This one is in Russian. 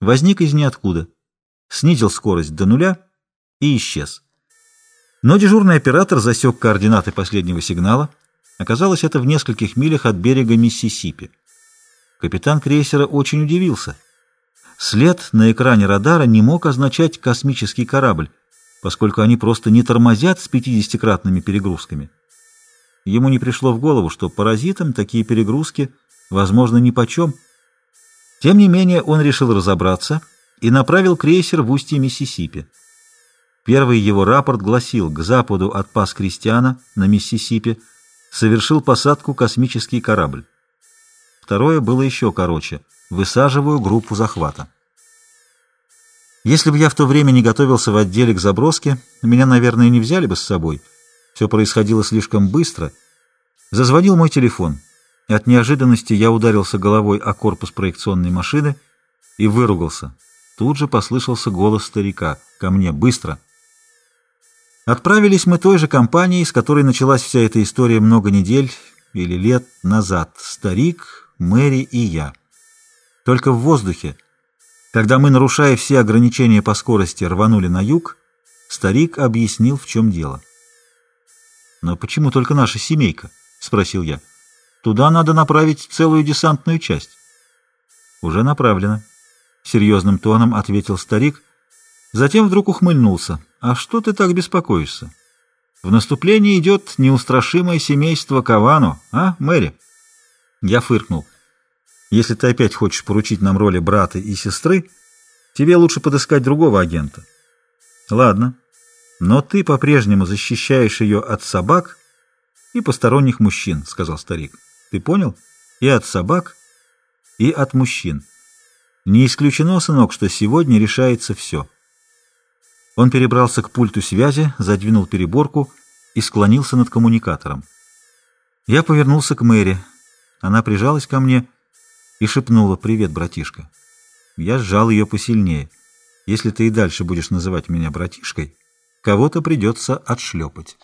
возник из ниоткуда, снизил скорость до нуля и исчез. Но дежурный оператор засек координаты последнего сигнала. Оказалось, это в нескольких милях от берега Миссисипи. Капитан крейсера очень удивился. След на экране радара не мог означать космический корабль, поскольку они просто не тормозят с 50-кратными перегрузками. Ему не пришло в голову, что паразитам такие перегрузки, возможно, нипочем. Тем не менее, он решил разобраться и направил крейсер в устье Миссисипи. Первый его рапорт гласил, к западу от пас Кристиана на Миссисипи совершил посадку космический корабль. Второе было еще короче. Высаживаю группу захвата. Если бы я в то время не готовился в отделе к заброске, меня, наверное, не взяли бы с собой. Все происходило слишком быстро. Зазвонил мой телефон. От неожиданности я ударился головой о корпус проекционной машины и выругался. Тут же послышался голос старика. «Ко мне! Быстро!» Отправились мы той же компанией, с которой началась вся эта история много недель или лет назад. Старик, Мэри и я. Только в воздухе, когда мы, нарушая все ограничения по скорости, рванули на юг, старик объяснил, в чем дело. «Но почему только наша семейка?» — спросил я. «Туда надо направить целую десантную часть». «Уже направлено», — серьезным тоном ответил старик. Затем вдруг ухмыльнулся. «А что ты так беспокоишься? В наступлении идет неустрашимое семейство Кавану, а, Мэри?» Я фыркнул. «Если ты опять хочешь поручить нам роли брата и сестры, тебе лучше подыскать другого агента». «Ладно, но ты по-прежнему защищаешь ее от собак и посторонних мужчин», — сказал старик. «Ты понял? И от собак, и от мужчин. Не исключено, сынок, что сегодня решается все». Он перебрался к пульту связи, задвинул переборку и склонился над коммуникатором. Я повернулся к Мэри. Она прижалась ко мне и шепнула «Привет, братишка». Я сжал ее посильнее. «Если ты и дальше будешь называть меня братишкой, кого-то придется отшлепать».